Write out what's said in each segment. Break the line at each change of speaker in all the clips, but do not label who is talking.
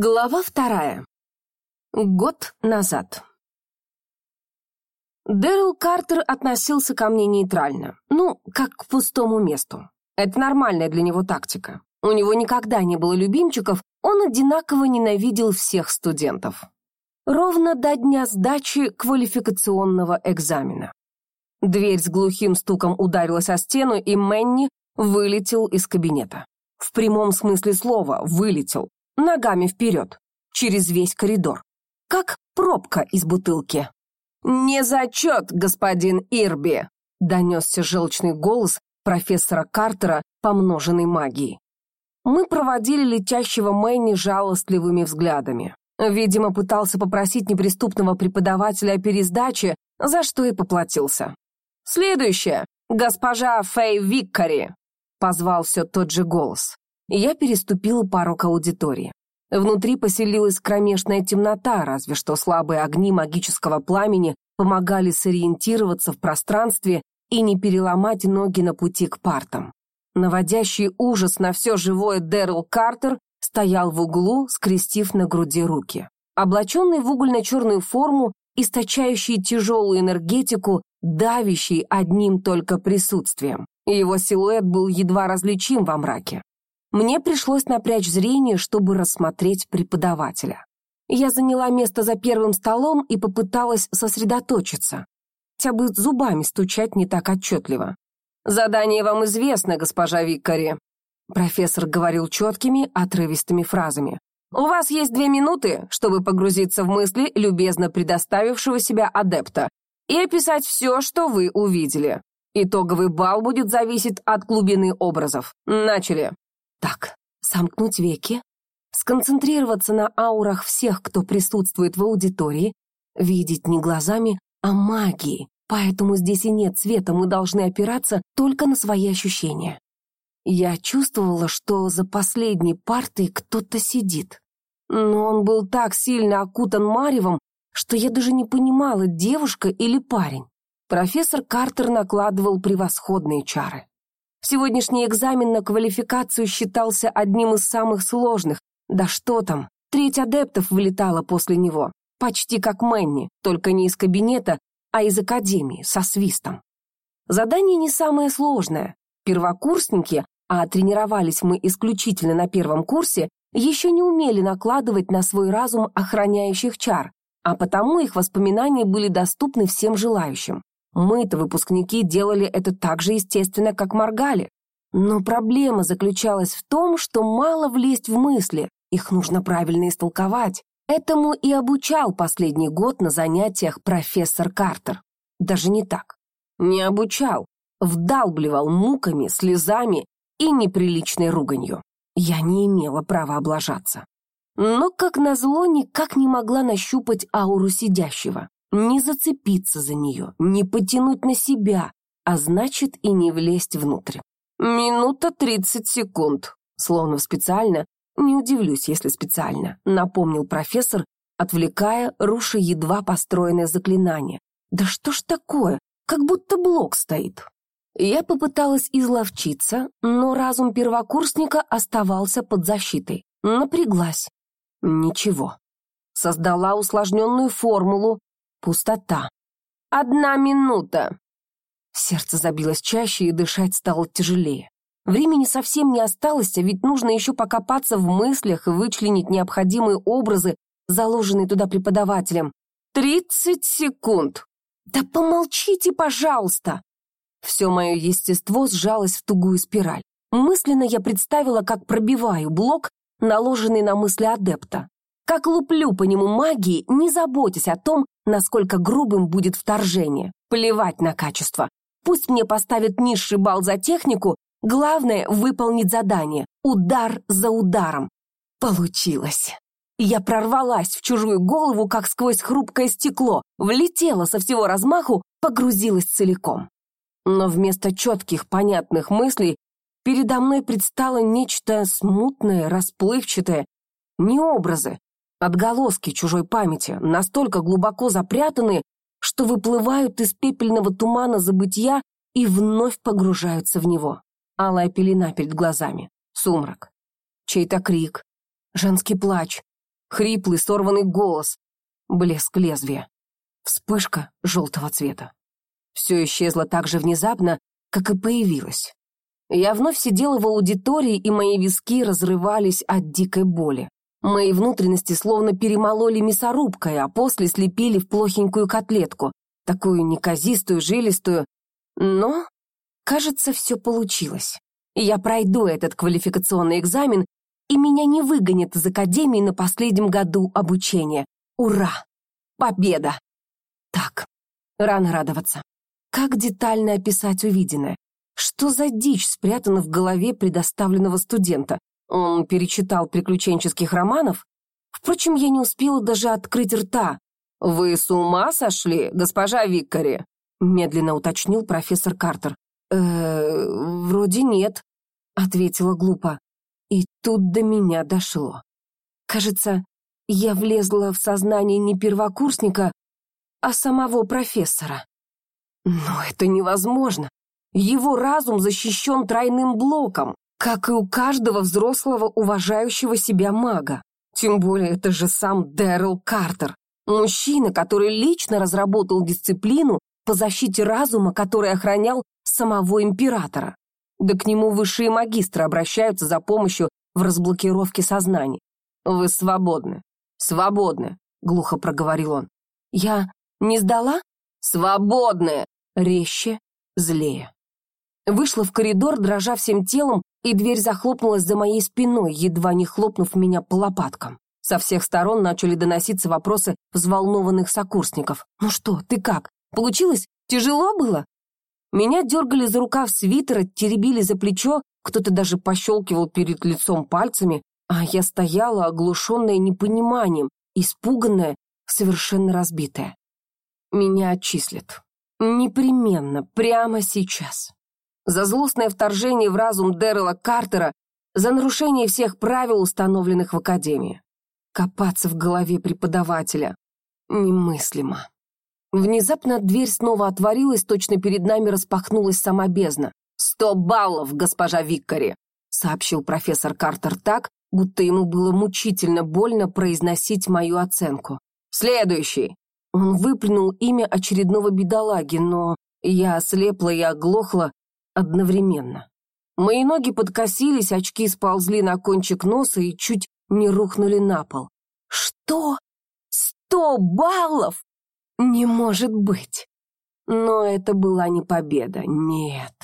Глава вторая. Год назад. Дэрил Картер относился ко мне нейтрально, ну, как к пустому месту. Это нормальная для него тактика. У него никогда не было любимчиков, он одинаково ненавидел всех студентов. Ровно до дня сдачи квалификационного экзамена. Дверь с глухим стуком ударилась о стену, и Мэнни вылетел из кабинета. В прямом смысле слова «вылетел», ногами вперед, через весь коридор, как пробка из бутылки. «Не зачет, господин Ирби!» — донесся желчный голос профессора Картера, помноженный магией. Мы проводили летящего Мэнни жалостливыми взглядами. Видимо, пытался попросить неприступного преподавателя о пересдаче, за что и поплатился. «Следующее, госпожа Фэй Виккари!» — позвал все тот же голос я переступила порог аудитории. Внутри поселилась кромешная темнота, разве что слабые огни магического пламени помогали сориентироваться в пространстве и не переломать ноги на пути к партам. Наводящий ужас на все живое Дэрил Картер стоял в углу, скрестив на груди руки. Облаченный в угольно-черную форму, источающий тяжелую энергетику, давящий одним только присутствием. Его силуэт был едва различим во мраке. Мне пришлось напрячь зрение, чтобы рассмотреть преподавателя. Я заняла место за первым столом и попыталась сосредоточиться. Хотя бы зубами стучать не так отчетливо. «Задание вам известно, госпожа Викари», профессор говорил четкими, отрывистыми фразами. «У вас есть две минуты, чтобы погрузиться в мысли любезно предоставившего себя адепта и описать все, что вы увидели. Итоговый балл будет зависеть от глубины образов. Начали!» Так, сомкнуть веки, сконцентрироваться на аурах всех, кто присутствует в аудитории, видеть не глазами, а магией, поэтому здесь и нет цвета, мы должны опираться только на свои ощущения. Я чувствовала, что за последней партой кто-то сидит. Но он был так сильно окутан маревом, что я даже не понимала, девушка или парень. Профессор Картер накладывал превосходные чары. Сегодняшний экзамен на квалификацию считался одним из самых сложных. Да что там, треть адептов вылетала после него. Почти как Мэнни, только не из кабинета, а из академии, со свистом. Задание не самое сложное. Первокурсники, а тренировались мы исключительно на первом курсе, еще не умели накладывать на свой разум охраняющих чар, а потому их воспоминания были доступны всем желающим. Мы-то, выпускники, делали это так же естественно, как моргали. Но проблема заключалась в том, что мало влезть в мысли, их нужно правильно истолковать. Этому и обучал последний год на занятиях профессор Картер. Даже не так. Не обучал, вдалбливал муками, слезами и неприличной руганью. Я не имела права облажаться. Но, как назло, никак не могла нащупать ауру сидящего не зацепиться за нее, не потянуть на себя, а значит и не влезть внутрь. «Минута тридцать секунд», словно специально, не удивлюсь, если специально, напомнил профессор, отвлекая, руша едва построенное заклинание. «Да что ж такое? Как будто блок стоит». Я попыталась изловчиться, но разум первокурсника оставался под защитой. Напряглась. Ничего. Создала усложненную формулу, Пустота. «Одна минута!» Сердце забилось чаще, и дышать стало тяжелее. Времени совсем не осталось, а ведь нужно еще покопаться в мыслях и вычленить необходимые образы, заложенные туда преподавателем. «Тридцать секунд!» «Да помолчите, пожалуйста!» Все мое естество сжалось в тугую спираль. Мысленно я представила, как пробиваю блок, наложенный на мысли адепта. Как луплю по нему магии, не заботясь о том, насколько грубым будет вторжение. Плевать на качество. Пусть мне поставят низший балл за технику, главное — выполнить задание. Удар за ударом. Получилось. Я прорвалась в чужую голову, как сквозь хрупкое стекло, влетела со всего размаху, погрузилась целиком. Но вместо четких, понятных мыслей передо мной предстало нечто смутное, расплывчатое, не образы, Отголоски чужой памяти настолько глубоко запрятаны, что выплывают из пепельного тумана забытья и вновь погружаются в него. Алая пелена перед глазами, сумрак, чей-то крик, женский плач, хриплый сорванный голос, блеск лезвия, вспышка желтого цвета. Все исчезло так же внезапно, как и появилось. Я вновь сидела в аудитории, и мои виски разрывались от дикой боли. Мои внутренности словно перемололи мясорубкой, а после слепили в плохенькую котлетку, такую неказистую, жилистую. Но, кажется, все получилось. Я пройду этот квалификационный экзамен, и меня не выгонят из академии на последнем году обучения. Ура! Победа! Так, рано радоваться. Как детально описать увиденное? Что за дичь спрятана в голове предоставленного студента? Он перечитал приключенческих романов? Впрочем, я не успела даже открыть рта. «Вы с ума сошли, госпожа Виккари?» медленно уточнил профессор Картер. «Э, вроде нет», — ответила глупо. И тут до меня дошло. Кажется, я влезла в сознание не первокурсника, а самого профессора. Но это невозможно. Его разум защищен тройным блоком, как и у каждого взрослого уважающего себя мага. Тем более это же сам Дэрил Картер, мужчина, который лично разработал дисциплину по защите разума, который охранял самого императора. Да к нему высшие магистры обращаются за помощью в разблокировке сознания. «Вы свободны, свободны», — глухо проговорил он. «Я не сдала?» «Свободны!» — резче, злее. Вышла в коридор, дрожа всем телом, и дверь захлопнулась за моей спиной, едва не хлопнув меня по лопаткам. Со всех сторон начали доноситься вопросы взволнованных сокурсников. «Ну что, ты как? Получилось? Тяжело было?» Меня дергали за рукав свитера, теребили за плечо, кто-то даже пощелкивал перед лицом пальцами, а я стояла, оглушенная непониманием, испуганная, совершенно разбитая. Меня отчислят. Непременно, прямо сейчас за злостное вторжение в разум Дэррела Картера, за нарушение всех правил, установленных в Академии. Копаться в голове преподавателя немыслимо. Внезапно дверь снова отворилась, точно перед нами распахнулась сама бездна. «Сто баллов, госпожа Виккари!» — сообщил профессор Картер так, будто ему было мучительно больно произносить мою оценку. «Следующий!» Он выплюнул имя очередного бедолаги, но я ослепла и оглохла, одновременно. Мои ноги подкосились, очки сползли на кончик носа и чуть не рухнули на пол. Что? Сто баллов? Не может быть. Но это была не победа, нет.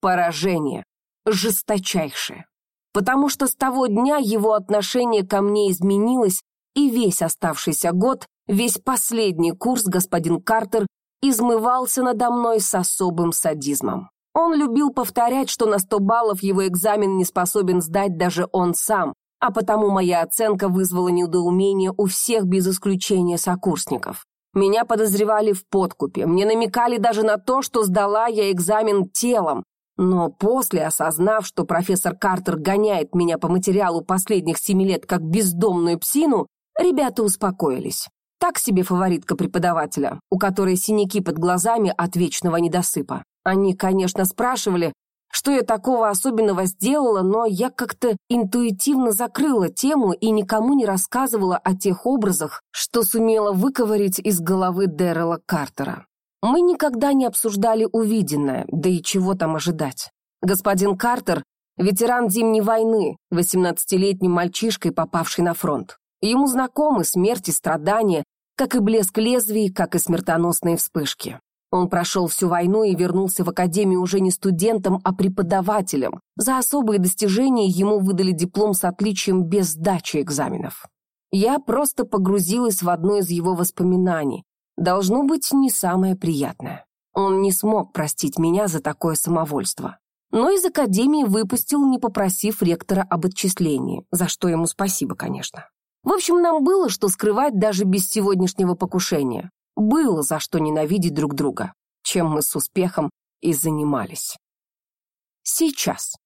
Поражение, жесточайшее. Потому что с того дня его отношение ко мне изменилось, и весь оставшийся год, весь последний курс господин Картер измывался надо мной с особым садизмом. Он любил повторять, что на 100 баллов его экзамен не способен сдать даже он сам, а потому моя оценка вызвала недоумение у всех без исключения сокурсников. Меня подозревали в подкупе, мне намекали даже на то, что сдала я экзамен телом. Но после, осознав, что профессор Картер гоняет меня по материалу последних семи лет как бездомную псину, ребята успокоились. Так себе фаворитка преподавателя, у которой синяки под глазами от вечного недосыпа. Они, конечно, спрашивали, что я такого особенного сделала, но я как-то интуитивно закрыла тему и никому не рассказывала о тех образах, что сумела выковырить из головы Дэррела Картера. Мы никогда не обсуждали увиденное, да и чего там ожидать. Господин Картер — ветеран Зимней войны, 18-летний мальчишкой, попавший на фронт. Ему знакомы смерть и страдания, как и блеск лезвий, как и смертоносные вспышки. Он прошел всю войну и вернулся в академию уже не студентом, а преподавателем. За особые достижения ему выдали диплом с отличием без сдачи экзаменов. Я просто погрузилась в одно из его воспоминаний. Должно быть, не самое приятное. Он не смог простить меня за такое самовольство. Но из академии выпустил, не попросив ректора об отчислении, за что ему спасибо, конечно. В общем, нам было что скрывать даже без сегодняшнего покушения. Было за что ненавидеть друг друга, чем мы с успехом и занимались. Сейчас.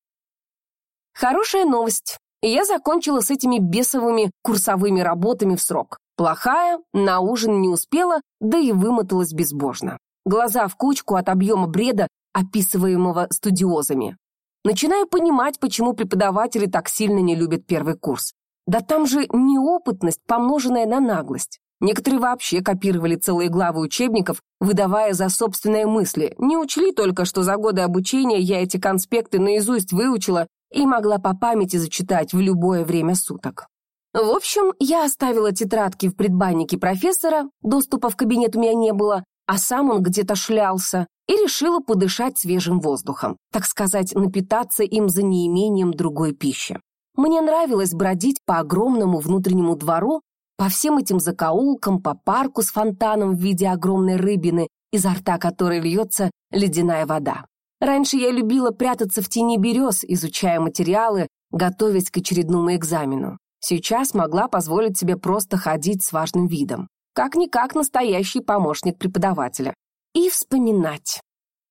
Хорошая новость. Я закончила с этими бесовыми курсовыми работами в срок. Плохая, на ужин не успела, да и вымоталась безбожно. Глаза в кучку от объема бреда, описываемого студиозами. Начинаю понимать, почему преподаватели так сильно не любят первый курс. Да там же неопытность, помноженная на наглость. Некоторые вообще копировали целые главы учебников, выдавая за собственные мысли. Не учли только, что за годы обучения я эти конспекты наизусть выучила и могла по памяти зачитать в любое время суток. В общем, я оставила тетрадки в предбаннике профессора, доступа в кабинет у меня не было, а сам он где-то шлялся, и решила подышать свежим воздухом, так сказать, напитаться им за неимением другой пищи. Мне нравилось бродить по огромному внутреннему двору, по всем этим закоулкам, по парку с фонтаном в виде огромной рыбины, изо рта которой льется ледяная вода. Раньше я любила прятаться в тени берез, изучая материалы, готовясь к очередному экзамену. Сейчас могла позволить себе просто ходить с важным видом. Как-никак настоящий помощник преподавателя. И вспоминать.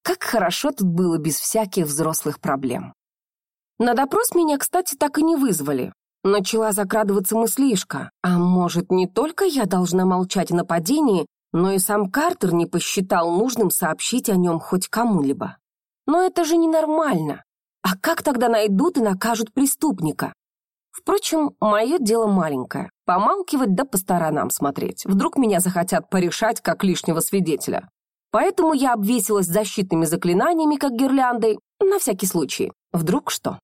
Как хорошо тут было без всяких взрослых проблем. На допрос меня, кстати, так и не вызвали. Начала закрадываться мыслишка. А может, не только я должна молчать о нападении, но и сам Картер не посчитал нужным сообщить о нем хоть кому-либо. Но это же ненормально. А как тогда найдут и накажут преступника? Впрочем, мое дело маленькое. Помалкивать да по сторонам смотреть. Вдруг меня захотят порешать, как лишнего свидетеля. Поэтому я обвесилась защитными заклинаниями, как гирляндой, на всякий случай. Вдруг что?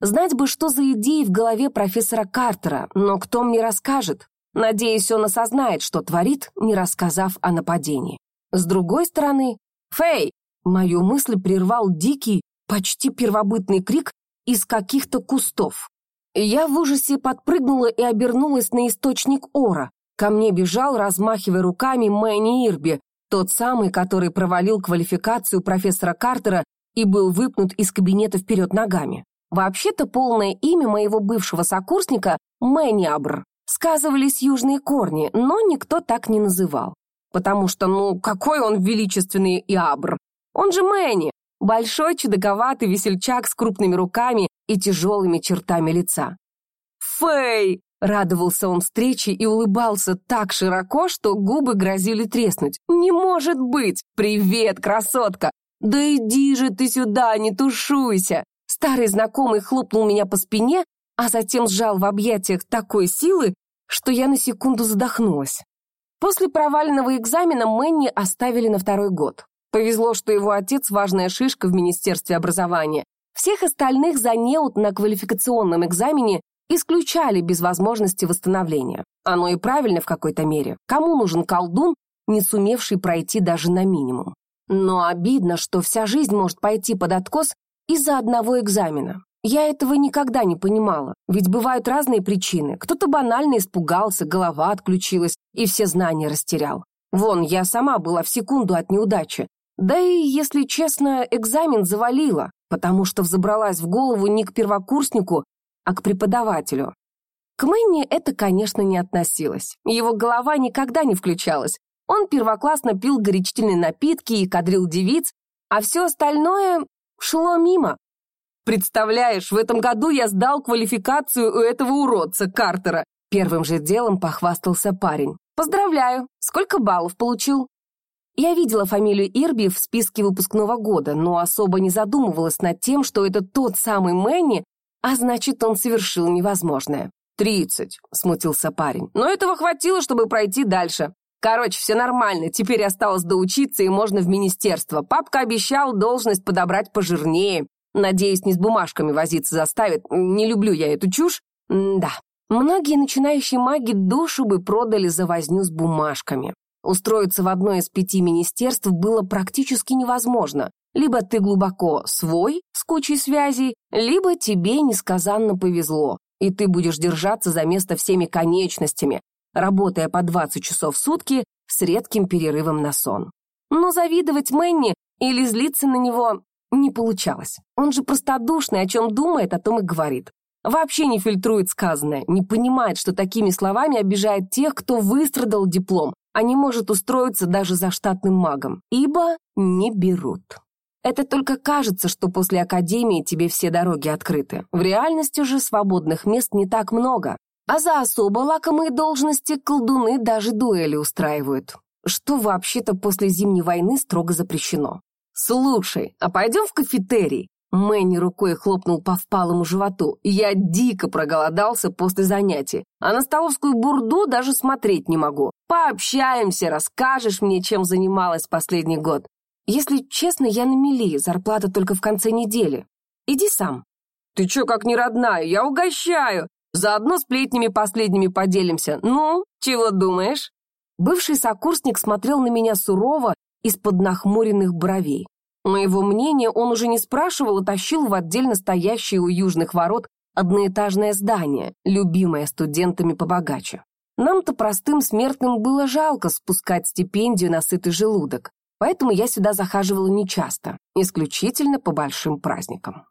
Знать бы, что за идеи в голове профессора Картера, но кто мне расскажет? Надеюсь, он осознает, что творит, не рассказав о нападении. С другой стороны, «Фэй!» Мою мысль прервал дикий, почти первобытный крик из каких-то кустов. Я в ужасе подпрыгнула и обернулась на источник ора. Ко мне бежал, размахивая руками, Мэнни Ирби, тот самый, который провалил квалификацию профессора Картера и был выпнут из кабинета вперед ногами. Вообще-то полное имя моего бывшего сокурсника Мэнни Абр. Сказывались южные корни, но никто так не называл. Потому что, ну, какой он величественный Иабр? Он же Мэнни, большой чудаковатый весельчак с крупными руками и тяжелыми чертами лица. «Фэй!» — радовался он встрече и улыбался так широко, что губы грозили треснуть. «Не может быть! Привет, красотка! Да иди же ты сюда, не тушуйся!» Старый знакомый хлопнул меня по спине, а затем сжал в объятиях такой силы, что я на секунду задохнулась. После провального экзамена Мэнни оставили на второй год. Повезло, что его отец – важная шишка в Министерстве образования, всех остальных за неуд на квалификационном экзамене исключали без возможности восстановления. Оно и правильно в какой-то мере. Кому нужен колдун, не сумевший пройти даже на минимум? Но обидно, что вся жизнь может пойти под откос из-за одного экзамена. Я этого никогда не понимала, ведь бывают разные причины. Кто-то банально испугался, голова отключилась и все знания растерял. Вон, я сама была в секунду от неудачи. Да и, если честно, экзамен завалила потому что взобралась в голову не к первокурснику, а к преподавателю. К Мэнни это, конечно, не относилось. Его голова никогда не включалась. Он первоклассно пил горячительные напитки и кадрил девиц, а все остальное шло мимо. «Представляешь, в этом году я сдал квалификацию у этого уродца Картера», первым же делом похвастался парень. «Поздравляю! Сколько баллов получил?» Я видела фамилию Ирби в списке выпускного года, но особо не задумывалась над тем, что это тот самый Мэнни, а значит, он совершил невозможное. «Тридцать», — смутился парень. «Но этого хватило, чтобы пройти дальше. Короче, все нормально, теперь осталось доучиться и можно в министерство. Папка обещал должность подобрать пожирнее. Надеюсь, не с бумажками возиться заставит. Не люблю я эту чушь. М да, многие начинающие маги душу бы продали за возню с бумажками. Устроиться в одно из пяти министерств было практически невозможно. Либо ты глубоко свой, с кучей связей, либо тебе несказанно повезло, и ты будешь держаться за место всеми конечностями, работая по 20 часов в сутки с редким перерывом на сон. Но завидовать Мэнни или злиться на него не получалось. Он же простодушный, о чем думает, о том и говорит. Вообще не фильтрует сказанное, не понимает, что такими словами обижает тех, кто выстрадал диплом, а не может устроиться даже за штатным магом, ибо не берут. Это только кажется, что после академии тебе все дороги открыты. В реальности же свободных мест не так много, а за особо лакомые должности колдуны даже дуэли устраивают, что вообще-то после Зимней войны строго запрещено. «Слушай, а пойдем в кафетерий?» Мэнни рукой хлопнул по впалому животу. Я дико проголодался после занятий, а на столовскую бурду даже смотреть не могу. Пообщаемся, расскажешь мне, чем занималась последний год. Если честно, я на мели, зарплата только в конце недели. Иди сам. Ты чё, как не родная, я угощаю. Заодно сплетнями последними поделимся. Ну, чего думаешь? Бывший сокурсник смотрел на меня сурово из-под нахмуренных бровей. Моего мнения он уже не спрашивал и тащил в отдельно стоящее у южных ворот одноэтажное здание, любимое студентами побогаче. Нам-то простым смертным было жалко спускать стипендию на сытый желудок, поэтому я сюда захаживала нечасто, исключительно по большим праздникам.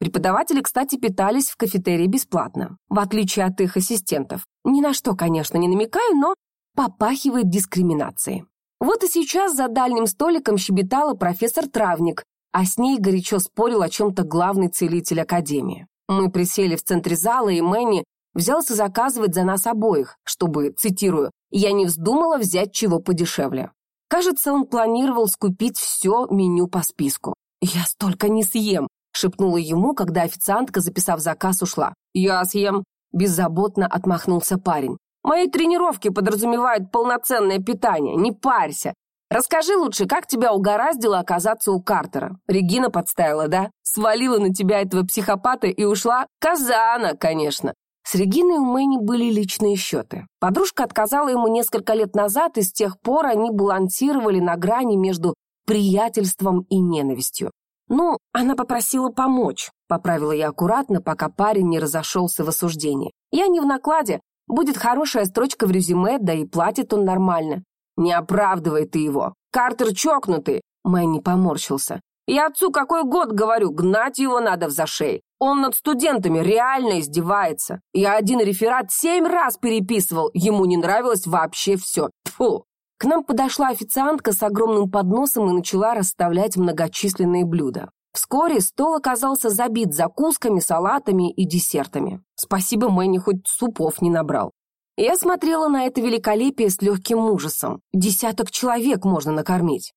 Преподаватели, кстати, питались в кафетерии бесплатно, в отличие от их ассистентов. Ни на что, конечно, не намекаю, но попахивает дискриминацией. Вот и сейчас за дальним столиком щебетала профессор Травник, а с ней горячо спорил о чем-то главный целитель Академии. Мы присели в центре зала, и Мэнни взялся заказывать за нас обоих, чтобы, цитирую, «я не вздумала взять чего подешевле». Кажется, он планировал скупить все меню по списку. «Я столько не съем», — шепнула ему, когда официантка, записав заказ, ушла. «Я съем», — беззаботно отмахнулся парень. Мои тренировки подразумевают полноценное питание, не парься. Расскажи лучше, как тебя угораздило оказаться у Картера? Регина подставила, да? Свалила на тебя этого психопата и ушла? Казана, конечно. С Региной у Мэнни были личные счеты. Подружка отказала ему несколько лет назад, и с тех пор они балансировали на грани между приятельством и ненавистью. «Ну, она попросила помочь», — поправила я аккуратно, пока парень не разошелся в осуждении. «Я не в накладе, Будет хорошая строчка в резюме, да и платит он нормально. Не оправдывай ты его. Картер чокнутый. Мэнни поморщился. Я отцу какой год говорю, гнать его надо в зашей. Он над студентами реально издевается. Я один реферат семь раз переписывал, ему не нравилось вообще все. Тьфу. К нам подошла официантка с огромным подносом и начала расставлять многочисленные блюда. Вскоре стол оказался забит закусками, салатами и десертами. Спасибо, Мэнни хоть супов не набрал. Я смотрела на это великолепие с легким ужасом. Десяток человек можно накормить.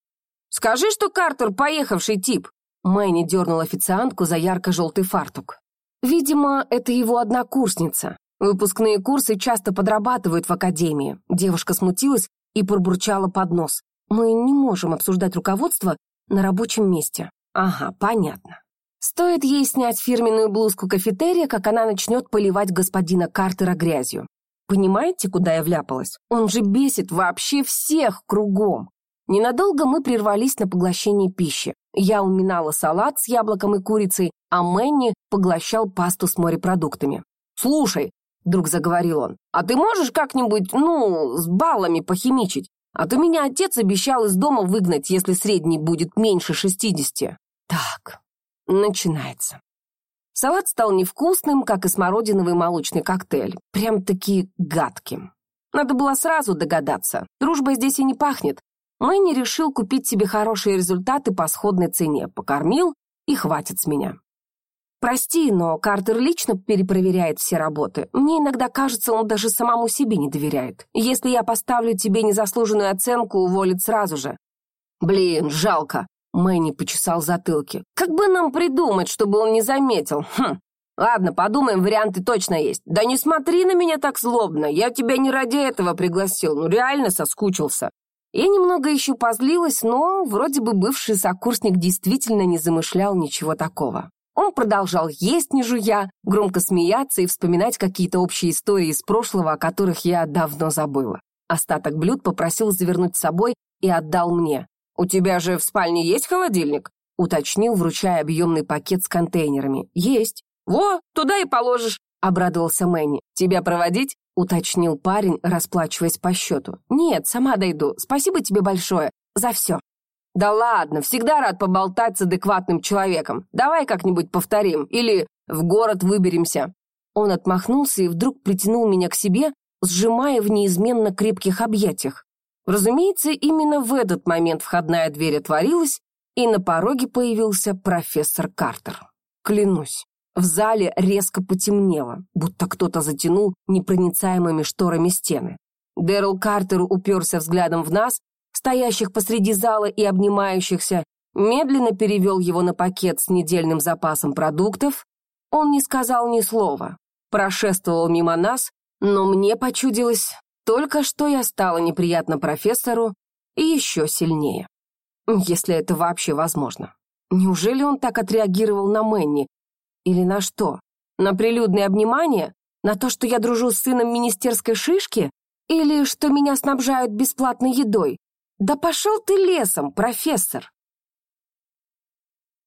«Скажи, что Картер поехавший тип!» Мэнни дернул официантку за ярко-желтый фартук. Видимо, это его однокурсница. Выпускные курсы часто подрабатывают в академии. Девушка смутилась и пробурчала под нос. Мы не можем обсуждать руководство на рабочем месте. Ага, понятно. Стоит ей снять фирменную блузку кафетерия, как она начнет поливать господина Картера грязью. Понимаете, куда я вляпалась? Он же бесит вообще всех кругом. Ненадолго мы прервались на поглощении пищи. Я уминала салат с яблоком и курицей, а Мэнни поглощал пасту с морепродуктами. «Слушай», — вдруг заговорил он, «а ты можешь как-нибудь, ну, с баллами похимичить? А то меня отец обещал из дома выгнать, если средний будет меньше шестидесяти». Так, начинается. Салат стал невкусным, как и смородиновый молочный коктейль. Прям-таки гадким. Надо было сразу догадаться. Дружба здесь и не пахнет. Мэнни решил купить себе хорошие результаты по сходной цене. Покормил, и хватит с меня. Прости, но Картер лично перепроверяет все работы. Мне иногда кажется, он даже самому себе не доверяет. Если я поставлю тебе незаслуженную оценку, уволит сразу же. Блин, жалко. Мэнни почесал затылки. «Как бы нам придумать, чтобы он не заметил? Хм, ладно, подумаем, варианты точно есть. Да не смотри на меня так злобно, я тебя не ради этого пригласил, ну реально соскучился». Я немного еще позлилась, но вроде бы бывший сокурсник действительно не замышлял ничего такого. Он продолжал есть, не жуя, громко смеяться и вспоминать какие-то общие истории из прошлого, о которых я давно забыла. Остаток блюд попросил завернуть с собой и отдал мне. «У тебя же в спальне есть холодильник?» — уточнил, вручая объемный пакет с контейнерами. «Есть». «Во, туда и положишь», — обрадовался Мэнни. «Тебя проводить?» — уточнил парень, расплачиваясь по счету. «Нет, сама дойду. Спасибо тебе большое за все». «Да ладно, всегда рад поболтать с адекватным человеком. Давай как-нибудь повторим. Или в город выберемся». Он отмахнулся и вдруг притянул меня к себе, сжимая в неизменно крепких объятиях. Разумеется, именно в этот момент входная дверь отворилась, и на пороге появился профессор Картер. Клянусь, в зале резко потемнело, будто кто-то затянул непроницаемыми шторами стены. Дэрил Картер уперся взглядом в нас, стоящих посреди зала и обнимающихся, медленно перевел его на пакет с недельным запасом продуктов. Он не сказал ни слова, прошествовал мимо нас, но мне почудилось, только что я стала неприятна профессору и еще сильнее. Если это вообще возможно. Неужели он так отреагировал на Мэнни? Или на что? На прилюдное обнимание? На то, что я дружу с сыном министерской шишки? Или что меня снабжают бесплатной едой? Да пошел ты лесом, профессор!